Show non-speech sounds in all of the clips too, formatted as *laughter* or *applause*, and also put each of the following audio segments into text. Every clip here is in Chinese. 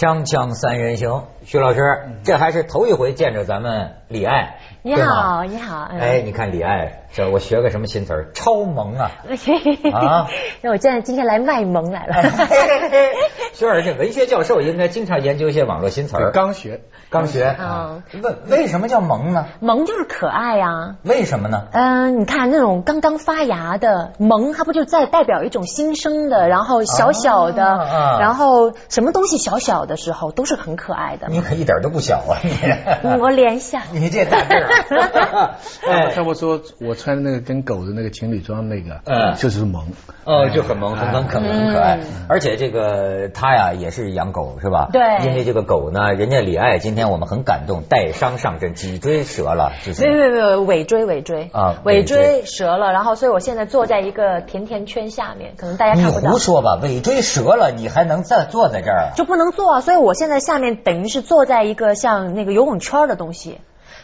锵锵三人行，徐老师，这还是头一回见着咱们李艾。你好，你好。嗯哎，你看李艾，这我学个什么新词儿？超萌啊！*laughs* 啊 *laughs* 那我现在今天来卖萌来了。*laughs* 徐老师，这文学教授应该经常研究一些网络新词儿。刚学，刚学嗯，为为什么叫萌呢？萌就是可爱呀、为什么呢？嗯，你看那种刚刚发芽的萌，它不就在代表一种新生的，然后小小的，啊啊然后什么东西小小的时候都是很可爱的。你可一点都不小啊！我连一下。*laughs* 你这大个儿，*laughs* 哎要不说我穿的那个跟狗的那个情侣装那个，嗯就是萌。哦，就很萌，很萌，很很可爱。而且这个他呀也是养狗是吧？对因为这个狗呢，人家李艾今天我们很感动，带伤上阵，脊椎折了，就是没有没有没有，尾椎尾椎啊尾尾椎椎折了，然后所以我现在坐在一个甜甜圈下面，可能大家你看不到胡。说吧，尾椎折了，你还能再坐在这儿啊？就不能坐啊，所以我现在下面等于是坐在一个像那个游泳圈的东西，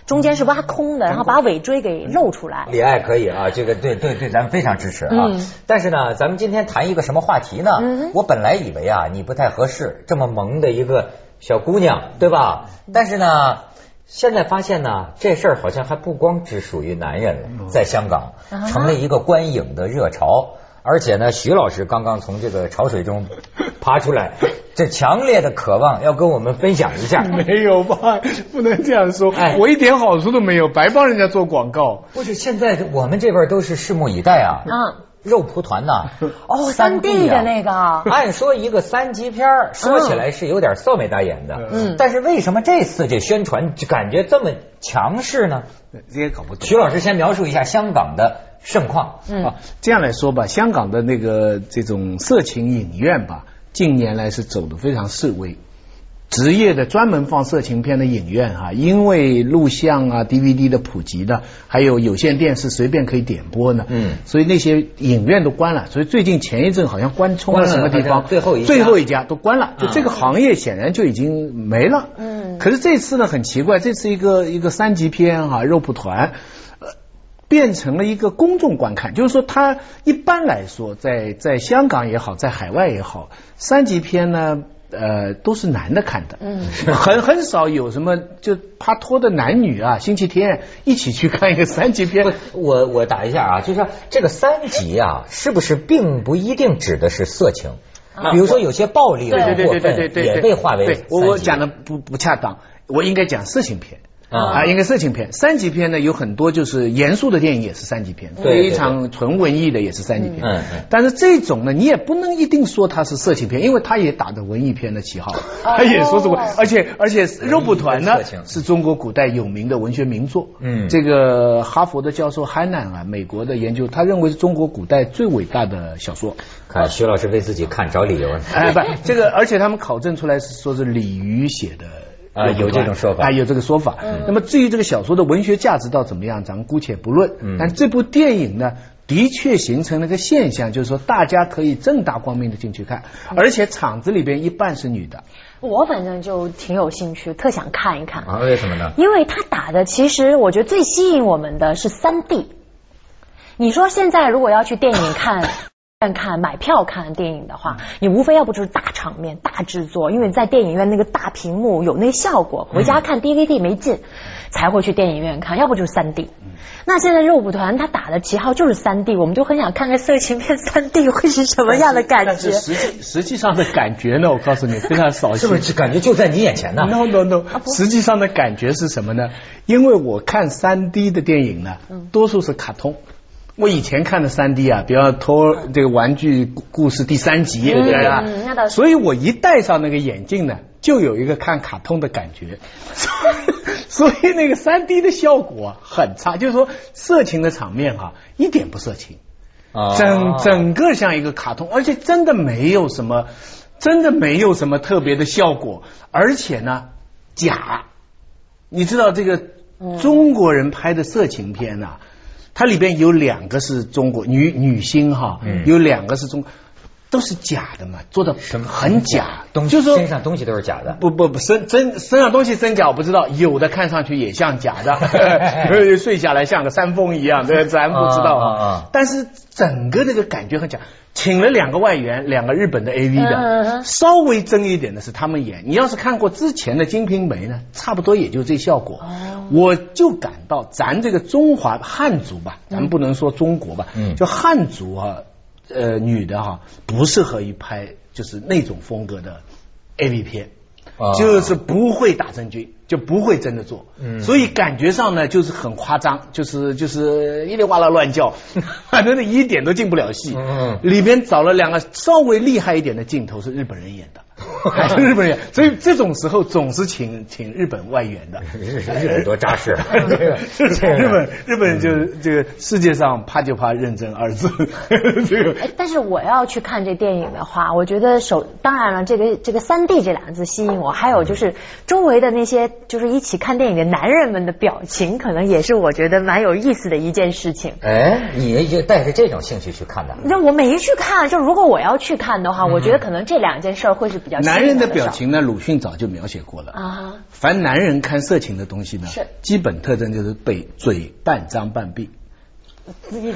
中间是挖空的，然后把尾椎给露出来。李艾可以啊，这个对对对，咱们非常支持啊。嗯但是呢，咱们今天谈一个什么话题呢？嗯我本来以为啊，你不太合适，这么萌的一个小姑娘，对吧？但是呢，现在发现呢，这事儿好像还不光只属于男人了，在香港啊成了一个观影的热潮。而且呢，徐老师刚刚从这个潮水中 *laughs* 爬出来，这强烈的渴望要跟我们分享一下。*laughs* 没有吧？不能这样说哎，我一点好处都没有，白帮人家做广告。不是，现在我们这边都是拭目以待啊。嗯，肉蒲团呐，哦，三 D 的那个，按说一个三级片儿，说起来是有点臊美大眼的，嗯但是为什么这次这宣传就感觉这么强势呢？这也搞不懂。徐老师先描述一下香港的盛况。嗯啊，这样来说吧，香港的那个这种色情影院吧，近年来是走的非常示威。职业的专门放色情片的影院啊、因为录像啊、DVD 的普及的，还有有线电视随便可以点播呢，嗯所以那些影院都关了。所以最近前一阵好像关冲了什么地方，最后一家最后一家都关了，就嗯这个行业显然就已经没了。嗯可是这次呢很奇怪，这次一个一个三级片哈、肉蒲团，呃，变成了一个公众观看，就是说它一般来说在在香港也好，在海外也好，三级片呢。呃，都是男的看的，嗯，很很少有什么就拍拖的男女啊，星期天一起去看一个 *laughs* 三级片，我我打一下啊，就是说这个三级啊，是不是并不一定指的是色情？比如说有些暴力和对对对对对对，也被划为对我我讲的不不恰当，我应该讲色情片。啊啊，应该色情片，三级片呢有很多就是严肃的电影也是三级片，非常纯文艺的也是三级片。嗯嗯但是这种呢，你也不能一定说它是色情片，因为它也打着文艺片的旗号，它也说是文，而且而且肉蒲团呢色情是中国古代有名的文学名作。嗯这个哈佛的教授汉南啊，美国的研究，他认为是中国古代最伟大的小说。看徐老师为自己看找理由。哎，不，这个而且他们考证出来是说是李渔写的。啊有这种说法啊，有这个说法。那么至于这个小说的文学价值到怎么样，咱们姑且不论。嗯但这部电影呢，的确形成了个现象，就是说大家可以正大光明的进去看，而且场子里边一半是女的。我反正就挺有兴趣，特想看一看。啊，为什么呢？因为他打的，其实我觉得最吸引我们的是三 D。你说现在如果要去电影看。看买票看电影的话，你无非要不就是大场面、大制作，因为在电影院那个大屏幕有那效果，回家看 DVD 没劲，才会去电影院看，要不就是三 D。那现在肉蒲团他打的旗号就是三 D，我们就很想看看色情片三 D 会是什么样的感觉但是。实际实际上的感觉呢，我告诉你非常 *laughs* 扫兴。是不是感觉就在你眼前呢？No no no，实际上的感觉是什么呢？因为我看三 D 的电影呢，多数是卡通。我以前看的三 D 啊，比方托这个玩具故事第三集，对不对啊嗯那倒？是所以我一戴上那个眼镜呢，就有一个看卡通的感觉，*laughs* 所以那个三 D 的效果啊很差，就是说色情的场面哈、一点不色情。啊整整个像一个卡通，而且真的没有什么，真的没有什么特别的效果，而且呢假。你知道这个中国人拍的色情片呐、它里边有两个是中国女女星哈，嗯有两个是中。都是假的嘛，做的很假，东就是说身上东西都是假的。不不不，身真身上东西真假我不知道，有的看上去也像假的，*laughs* 睡下来像个山峰一样，对，*laughs* 咱不知道啊。但是整个这个感觉很假。请了两个外援，两个日本的 AV 嗯嗯的，嗯稍微真一点的是他们演。你要是看过之前的《金瓶梅》呢，差不多也就这效果。哦我就感到咱这个中华汉族吧，咱不能说中国吧，嗯就汉族啊，呃，女的哈、不适合于拍就是那种风格的 AV 片。啊就是不会打真菌，就不会真的做，嗯所以感觉上呢就是很夸张，就是就是一里哇啦乱叫，*laughs* 反正呢一点都进不了戏。嗯里边找了两个稍微厉害一点的镜头是日本人演的，*laughs* 还是日本人，所以这种时候总是请请日本外援的。日 *laughs* 日本多扎实，*laughs* 啊这个日本日本就是这个世界上怕就怕认真二字，这个哎，但是我要去看这电影的话，我觉得首当然了，这个这个三 D 这两个字吸引我，还有就是周围的那些就是一起看电影的男人们的表情，可能也是我觉得蛮有意思的一件事情。哎，你就带着这种兴趣去看的。那我没去看，就如果我要去看的话，我觉得可能这两件事儿会是比较男人的表情呢，鲁迅早就描写过了。啊，凡男人看色情的东西呢是，基本特征就是被嘴半张半闭。*laughs* 你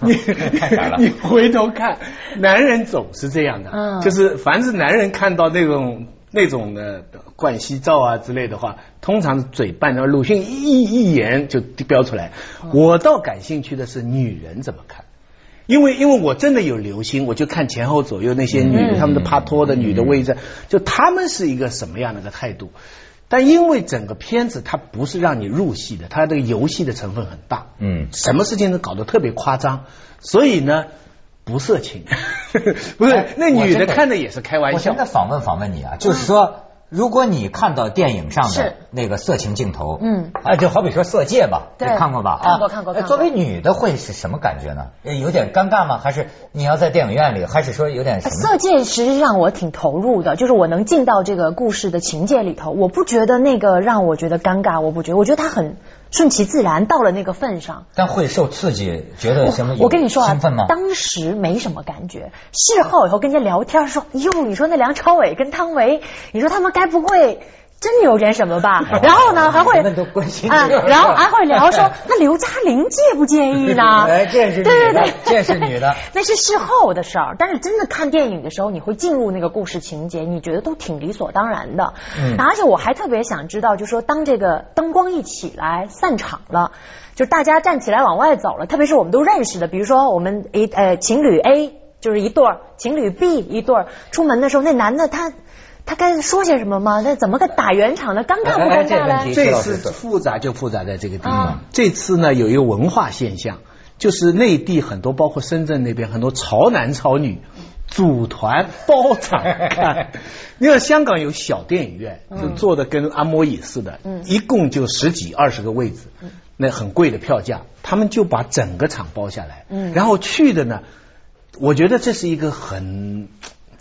你太傻了你回头看，男人总是这样的，嗯就是凡是男人看到那种那种的灌西照啊之类的话，通常是嘴半张。鲁迅一一言就标出来。我倒感兴趣的是女人怎么看。因为因为我真的有留心，我就看前后左右那些女的，嗯她们的帕托的女的位置，就她们是一个什么样的一个态度。但因为整个片子它不是让你入戏的，它这个游戏的成分很大，嗯什么事情都搞得特别夸张，所以呢，不色情，*laughs* 不是哎那女的看的也是开玩笑我现在。访问访问你啊，就是说，如果你看到电影上的那个色情镜头，嗯哎，就好比说《色戒》吧，对你看过吧？看过看过看过作为女的会是什么感觉呢？呃有点尴尬吗？还是你要在电影院里？还是说有点什么？色戒实际上我挺投入的，就是我能进到这个故事的情节里头，我不觉得那个让我觉得尴尬，我不觉得，我觉得它很顺其自然，到了那个份上。但会受刺激，觉得什么？我跟你说啊兴奋吗？，当时没什么感觉，事后以后跟人家聊天说，哟，你说那梁朝伟跟汤唯，你说他们该不会真有点什么吧？*laughs* 然后呢，还会啊，然后还会聊说，*laughs* 那刘嘉玲介不介意呢？*laughs* 哎这是女的对对对，这是女的那是事后的事儿。但是真的看电影的时候，你会进入那个故事情节，你觉得都挺理所当然的。嗯而且我还特别想知道，就说当这个灯光一起来散场了。就大家站起来往外走了，特别是我们都认识的，比如说我们一呃情侣 A 就是一对儿，情侣 B 一对儿，出门的时候那男的他他该说些什么吗？那怎么个打圆场呢？尴尬不尴尬哎这次复杂就复杂在这个地方啊。这次呢，有一个文化现象，就是内地很多，包括深圳那边很多潮男潮女。组团包场看，你看香港有小电影院，就做的跟按摩椅似的，一共就十几二十个位置，那很贵的票价，他们就把整个场包下来，嗯然后去的呢，我觉得这是一个很。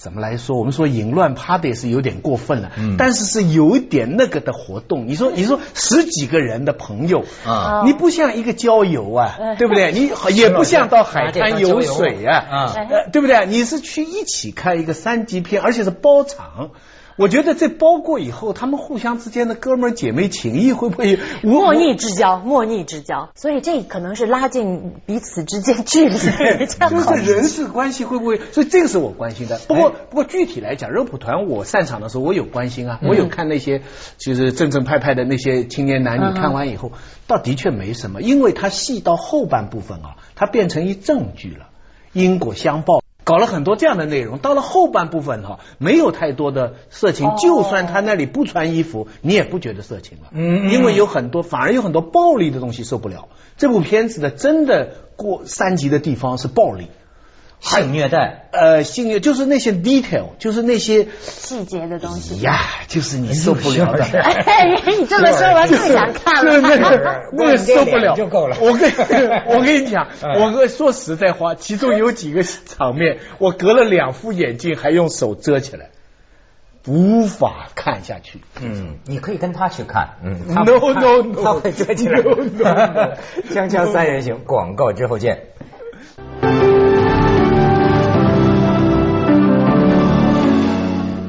怎么来说？我们说淫乱趴的也是有点过分了，嗯但是是有一点那个的活动。你说，你说十几个人的朋友啊你不像一个郊游啊，嗯对不对？你 *laughs* 也不像到海滩游水啊，啊呃对不对？你是去一起看一个三级片，而且是包场。我觉得这包过以后，他们互相之间的哥们儿姐妹情谊会不会莫逆之交，莫逆之交，所以这可能是拉近彼此之间距离。*laughs* 就是人事关系会不会？所以这个是我关心的。不过，不过具体来讲，肉蒲团我散场的时候，我有关心啊，我有看那些就是正正派派的那些青年男嗯女，看完以后，倒的确没什么，因为它戏到后半部分啊，它变成一正剧了，因果相报。搞了很多这样的内容，到了后半部分哈、没有太多的色情，哦。就算他那里不穿衣服，你也不觉得色情了，嗯嗯因为有很多反而有很多暴力的东西受不了。这部片子的真的过三级的地方是暴力，性虐待，呃，性虐就是那些 detail，就是那些细节的东西。呀，就是你受不了的。*laughs* 哎，你这么说，我更想看那那了。个 *laughs* 那个受不了就够了我跟我跟你讲，*laughs* 嗯我跟说实在话，其中有几个场面，我隔了两副眼镜还用手遮起来，无法看下去。嗯，你可以跟他去看，嗯 No, no, no. 他会遮起来 No, no, no. 锵锵三人行，广告之后见。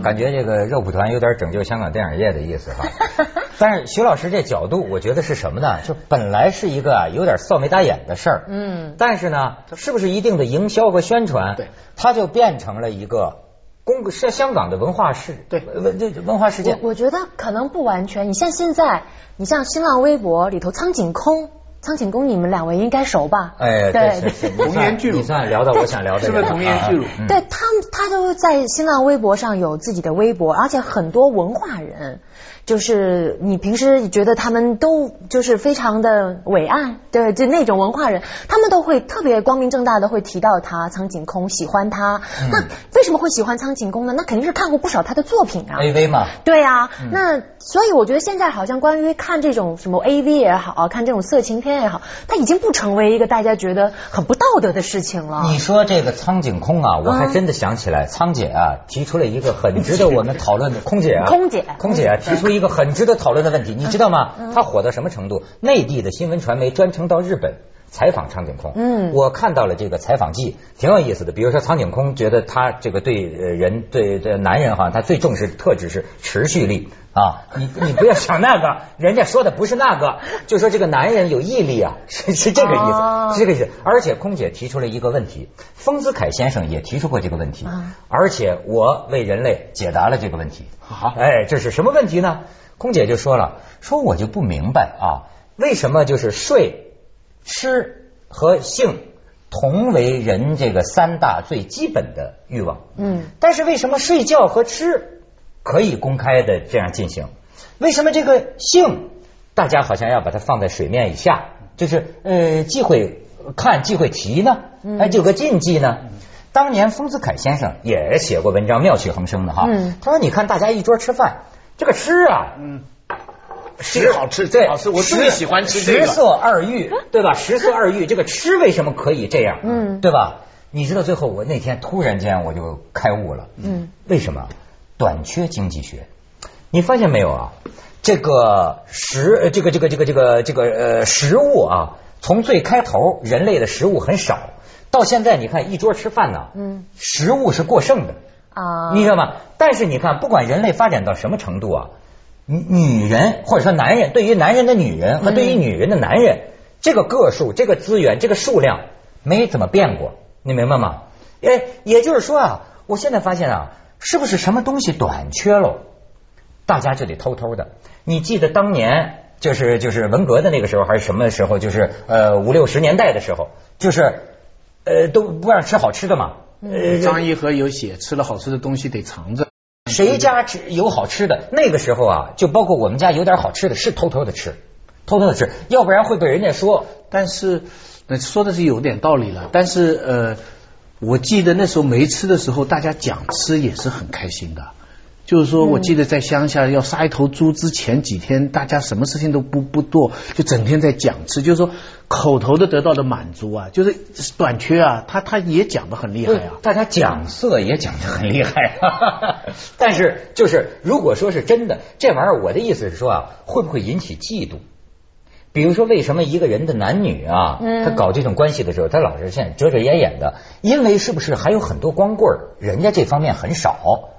感觉这个肉蒲团有点拯救香港电影业的意思哈。*laughs* 但是徐老师这角度，我觉得是什么呢？就本来是一个啊有点臊眉打眼的事儿，嗯，但是呢，是不是一定的营销和宣传，对，它就变成了一个公是香港的文化事，对文这文化事件。我我觉得可能不完全。你像现在，你像新浪微博里头苍井空，苍井空你们两位应该熟吧？哎，对童颜巨乳。你算聊到我想聊的是不是童颜巨乳？对他们，他都在新浪微博上有自己的微博，而且很多文化人，就是你平时觉得他们都就是非常的伟岸，对，就那种文化人，他们都会特别光明正大的会提到他苍井空，喜欢他。嗯那为什么会喜欢苍井空呢？那肯定是看过不少他的作品啊。AV 嘛，对啊，嗯那所以我觉得现在好像关于看这种什么 A V 也好，看这种色情片也好，它已经不成为一个大家觉得很不道德的事情了。你说这个苍井空啊，我还嗯真的想起来，苍姐啊提出了一个很值得我们讨论的，空姐啊，空姐空姐啊提出一个很值得讨论的问题，你知道吗？他火到什么程度？内地的新闻传媒专程到日本。采访苍井空，嗯我看到了这个采访记，挺有意思的。比如说，苍井空觉得他这个对呃人对对男人哈，他最重视的特质是持续力啊。你你不要想那个，*laughs* 人家说的不是那个，就说这个男人有毅力啊，是是这个意思，哦是这个意思。而且空姐提出了一个问题，丰子恺先生也提出过这个问题，啊而且我为人类解答了这个问题。好哎，这是什么问题呢？空姐就说了，说我就不明白啊，为什么就是睡、吃和性同为人这个三大最基本的欲望，嗯，但是为什么睡觉和吃可以公开的这样进行？为什么这个性大家好像要把它放在水面以下，就是呃忌讳看忌讳提呢？还有个禁忌呢？当年丰子恺先生也写过文章，妙趣横生的哈。嗯他说：“你看大家一桌吃饭，这个吃啊，嗯，食这个好吃对，这个好吃我最喜欢吃这个食色二欲，*laughs* 对吧？食色二欲，这个吃为什么可以这样？嗯对吧？你知道最后我那天突然间我就开悟了，嗯，为什么？短缺经济学，你发现没有啊？这个食，呃这个这个这个这个这个呃食物啊，从最开头人类的食物很少，到现在你看一桌吃饭呢，嗯，食物是过剩的，啊，你知道吗？但是你看，不管人类发展到什么程度啊，女女人或者说男人，对于男人的女人和对于女人的男人，这个个数、这个资源、这个数量没怎么变过，你明白吗？哎，也就是说啊，我现在发现啊，是不是什么东西短缺了，大家就得偷偷的。你记得当年就是就是文革的那个时候，还是什么时候？就是呃五六十年代的时候，就是呃都不让吃好吃的嘛。呃，张一和有写，吃了好吃的东西得藏着。谁家吃有好吃的？那个时候啊，就包括我们家有点好吃的，是偷偷的吃，偷偷的吃，要不然会被人家说。但是，那说的是有点道理了。但是呃，我记得那时候没吃的时候，大家讲吃也是很开心的。就是说，我记得在乡下要杀一头猪之前几天，大家什么事情都不不做，就整天在讲吃，就是说口头的得到的满足啊，就是短缺啊，他他也讲的很厉害啊。大家讲色也讲的很厉害，*laughs* 但是就是如果说是真的，这玩意儿我的意思是说啊，会不会引起嫉妒？比如说，为什么一个人的男女啊，嗯他搞这种关系的时候，他老是现在遮遮掩掩的？因为是不是还有很多光棍儿，人家这方面很少？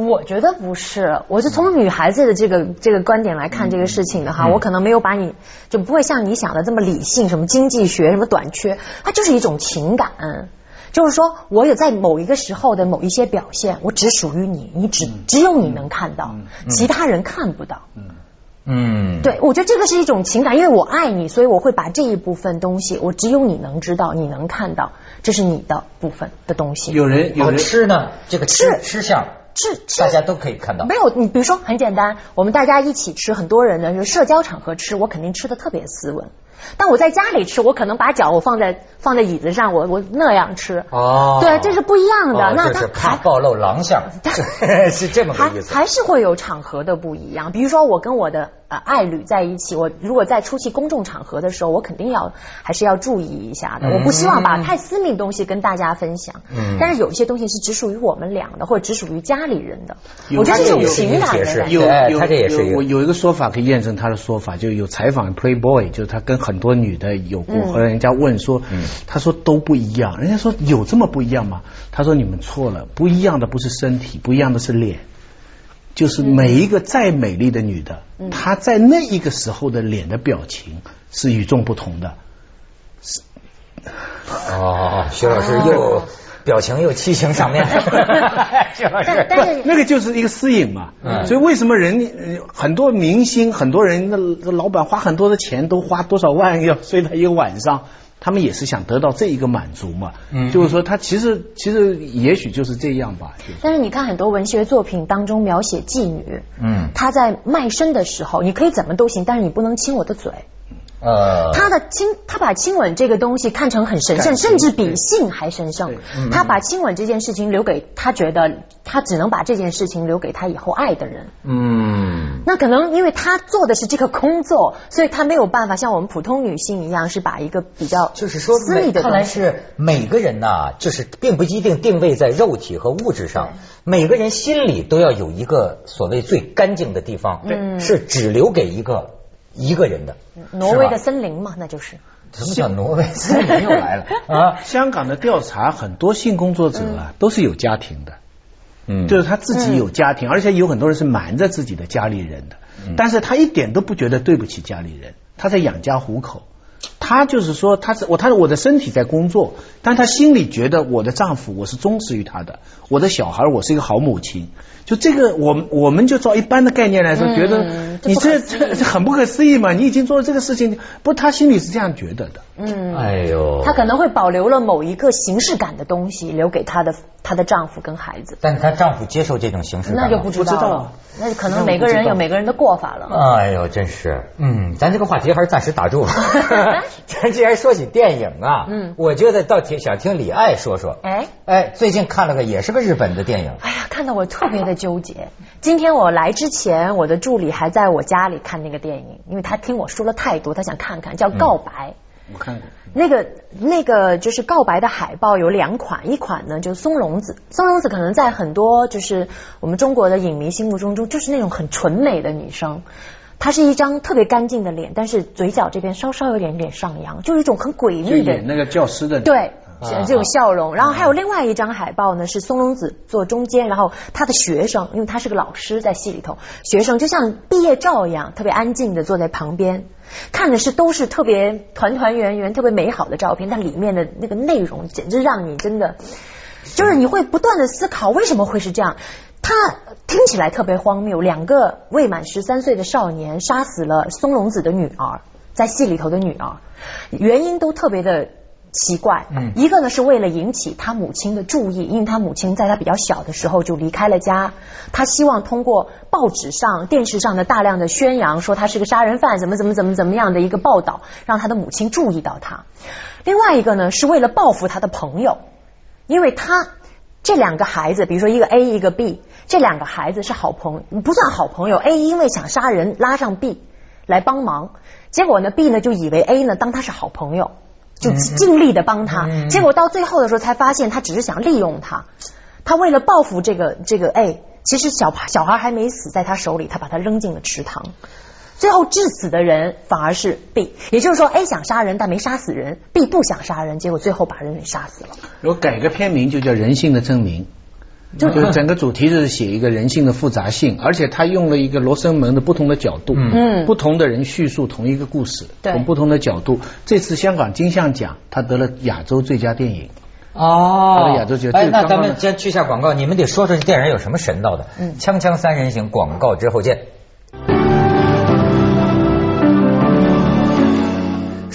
我觉得不是，我是从女孩子的这个这个观点来看这个事情的哈，嗯。我可能没有把你就不会像你想的这么理性，什么经济学什么短缺，它就是一种情感。就是说，我有在某一个时候的某一些表现，我只属于你，你只只有你能看到，其他人看不到。嗯，对，我觉得这个是一种情感，因为我爱你，所以我会把这一部分东西，我只有你能知道，你能看到，这是你的部分的东西。有人有有人吃呢，这个吃吃相，大家都可以看到没。有，你比如说很简单，我们大家一起吃，很多人呢，就是社交场合吃，我肯定吃的特别斯文。但我在家里吃，我可能把脚我放在放在椅子上，我我那样吃。哦对，这是不一样的。哦那就是他还怕暴露狼相，*laughs* 是这么个还意思。还是会有场合的不一样。比如说，我跟我的呃爱侣在一起，我如果在出席公众场合的时候，我肯定要还是要注意一下的。嗯我不希望把太私密的东西跟大家分享。嗯但是有一些东西是只属于我们俩的，或者只属于家里人的。有我觉得这种有情感的。有哎有他这也是一个有我有一个说法可以验证他的说法，就有采访 Playboy，就是他跟很多女的有过，嗯和人家问说，他说都不一样，人家说有这么不一样吗？他说你们错了，不一样的不是身体，不一样的是脸。就是每一个再美丽的女的，她在那一个时候的脸的表情是与众不同的。是哦，徐老师又表情又七情上面。*laughs* 但是那个就是一个私隐嘛。嗯所以为什么人呃很多明星、很多人的老板花很多的钱，都花多少万要睡他一个晚上？他们也是想得到这一个满足嘛。嗯就是说他其实其实也许就是这样吧。就是但是你看很多文学作品当中描写妓女，嗯她在卖身的时候，你可以怎么都行，但是你不能亲我的嘴。呃，他的亲，他把亲吻这个东西看成很神圣，甚至比性还神圣。他把亲吻这件事情留给他，觉得他只能把这件事情留给他以后爱的人。嗯，那可能因为他做的是这个工作，所以他没有办法像我们普通女性一样，是把一个比较就是说私密的看来。是每个人呐、就是并不一定定位在肉体和物质上，每个人心里都要有一个所谓最干净的地方，对是只留给一个一个人的。挪威的森林嘛，那就是。什么叫挪威森林 *laughs* 又来了啊？香港的调查，很多性工作者啊、都是有家庭的。嗯就是他自己有家庭，而且有很多人是瞒着自己的家里人的，但是他一点都不觉得对不起家里人，他在养家糊口。他就是说，他是我，他我的身体在工作，但他心里觉得我的丈夫我是忠实于他的，我的小孩我是一个好母亲。就这个，我们我们就照一般的概念来说，嗯觉得你这这这很不可思议嘛，你已经做了这个事情，不，他心里是这样觉得的。嗯，哎呦，他可能会保留了某一个形式感的东西，留给她的她的丈夫跟孩子。但是她丈夫接受这种形式感吗那就不知道不知道了，那可能每个人有每个人的过法了。哎呦，真是，嗯，咱这个话题还是暂时打住了。*laughs* 咱既然说起电影啊，嗯我觉得倒挺想听李艾说说。哎哎，最近看了个也是个日本的电影，哎呀，看得我特别的纠结。今天我来之前，我的助理还在我家里看那个电影，因为他听我说了太多，他想看看，叫《告白》。我看过，那个那个就是告白的海报有两款，一款呢就是松隆子，松隆子可能在很多就是我们中国的影迷心目中中就是那种很纯美的女生，她是一张特别干净的脸，但是嘴角这边稍稍有点点上扬，就是一种很诡就异的。演那个教师的，对。啊这种笑容，然后还有另外一张海报呢，是松隆子坐中间，然后他的学生，因为他是个老师，在戏里头，学生就像毕业照一样，特别安静的坐在旁边，看的是都是特别团团圆圆、特别美好的照片，但里面的那个内容简直让你真的，就是你会不断的思考为什么会是这样。他听起来特别荒谬，两个未满十三岁的少年杀死了松隆子的女儿，在戏里头的女儿，原因都特别的奇怪。嗯一个呢是为了引起他母亲的注意，因为他母亲在他比较小的时候就离开了家，他希望通过报纸上、电视上的大量的宣扬，说他是个杀人犯，怎么怎么怎么怎么样的一个报道，让他的母亲注意到他。另外一个呢是为了报复他的朋友，因为他这两个孩子，比如说一个 A 一个 B，这两个孩子是好朋友，不算好朋友。A 因为想杀人拉上 B 来帮忙，结果呢 B 呢就以为 A 呢当他是好朋友，就尽力的帮他，嗯结果到最后的时候才发现他只是想利用他，他为了报复这个这个哎其实小小孩还没死在他手里，他把他扔进了池塘。最后致死的人反而是 B，也就是说 A 想杀人但没杀死人，B 不想杀人，结果最后把人给杀死了。我改个片名就叫《人性的证明》。就是整个主题就是写一个人性的复杂性，而且他用了一个罗生门的不同的角度，嗯不同的人叙述同一个故事，对从不同的角度。这次香港金像奖，他得了亚洲最佳电影。哦得了亚洲节哎，那咱们先去一下广告，你们得说说这电影有什么神道的。嗯锵锵三人行，广告之后见。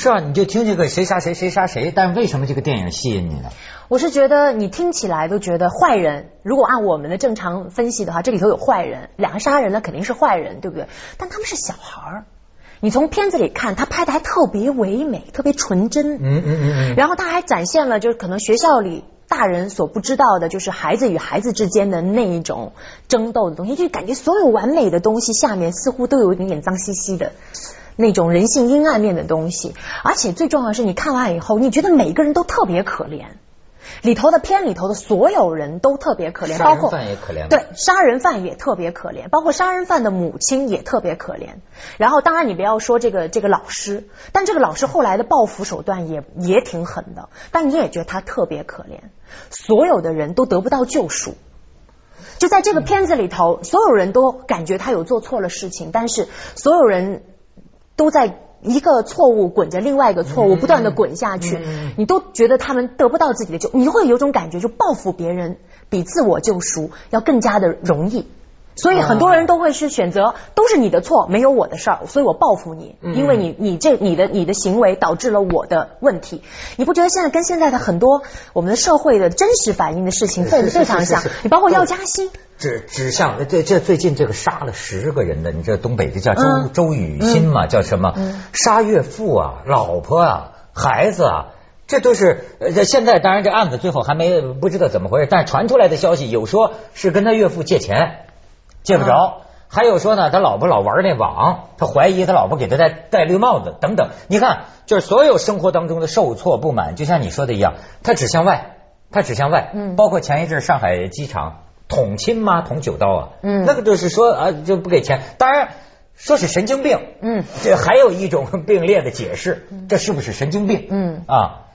是啊，你就听这个谁杀谁谁杀谁，但为什么这个电影吸引你呢？我是觉得你听起来都觉得坏人，如果按我们的正常分析的话，这里头有坏人，两个杀人呢肯定是坏人，对不对？但他们是小孩儿，你从片子里看，他拍的还特别唯美，特别纯真。嗯嗯嗯嗯。然后他还展现了，就是可能学校里大人所不知道的，就是孩子与孩子之间的那一种争斗的东西，就感觉所有完美的东西下面似乎都有一点点脏兮兮的。那种人性阴暗面的东西，而且最重要的是，你看完以后，你觉得每个人都特别可怜，里头的片里头的所有人都特别可怜，杀人包括犯也可怜对，杀人犯也特别可怜，包括杀人犯的母亲也特别可怜。然后，当然你不要说这个这个老师，但这个老师后来的报复手段也也挺狠的，但你也觉得他特别可怜。所有的人都得不到救赎。就在这个片子里头，所有人都感觉他有做错了事情，但是所有人都在一个错误滚着另外一个错误不断的滚下去，你都觉得他们得不到自己的救，你会有种感觉，就报复别人比自我救赎要更加的容易。所以很多人都会是选择，都是你的错，没有我的事儿，所以我报复你，因为你你这你的你的行为导致了我的问题。你不觉得现在跟现在的很多我们的社会的真实反映的事情非非常像？你包括要加薪，指指向这这最近这个杀了十个人的，你这东北这叫周、嗯周雨欣嘛，叫什么？杀岳父啊，老婆啊，孩子啊。这都是呃，这现在当然这案子最后还没不知道怎么回事，但是传出来的消息有说是跟他岳父借钱，借不着，还有说呢他老婆老玩那网，他怀疑他老婆给他戴戴绿帽子等等。你看，就是所有生活当中的受挫不满，就像你说的一样，他指向外，他指向外，嗯。包括前一阵上海机场捅亲妈捅九刀啊，嗯。那个就是说啊就不给钱，当然。说是神经病，嗯，这还有一种 *laughs* 并列的解释，这是不是神经病？嗯。啊，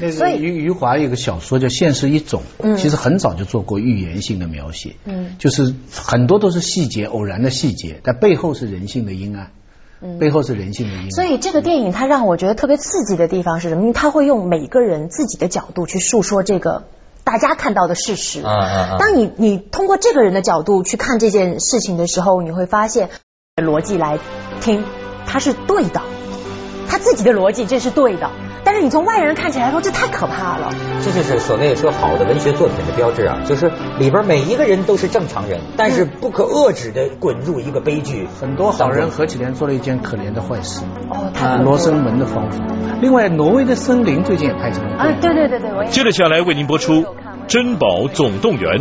那个余余华有个小说叫《现实一种》，嗯其实很早就做过预言性的描写，嗯就是很多都是细节，偶然的细节，但背后是人性的阴暗，背后是人性的阴暗。嗯所以这个电影它让我觉得特别刺激的地方是什么？因为它会用每个人自己的角度去述说这个大家看到的事实。嗯嗯嗯当你你通过这个人的角度去看这件事情的时候，你会发现逻辑来听，它是对的，他自己的逻辑这是对的。但是你从外人看起来说，这太可怕了。这就是所谓说好的文学作品的标志啊，就是里边每一个人都是正常人，但是不可遏制的滚入一个悲剧。很多好人合起来做了一件可怜的坏事。哦，太啊，恐怖了罗生门的方法。另外，挪威的森林最近也拍成了啊，对对对对，我也接着下来为您播出《珍宝总动员》。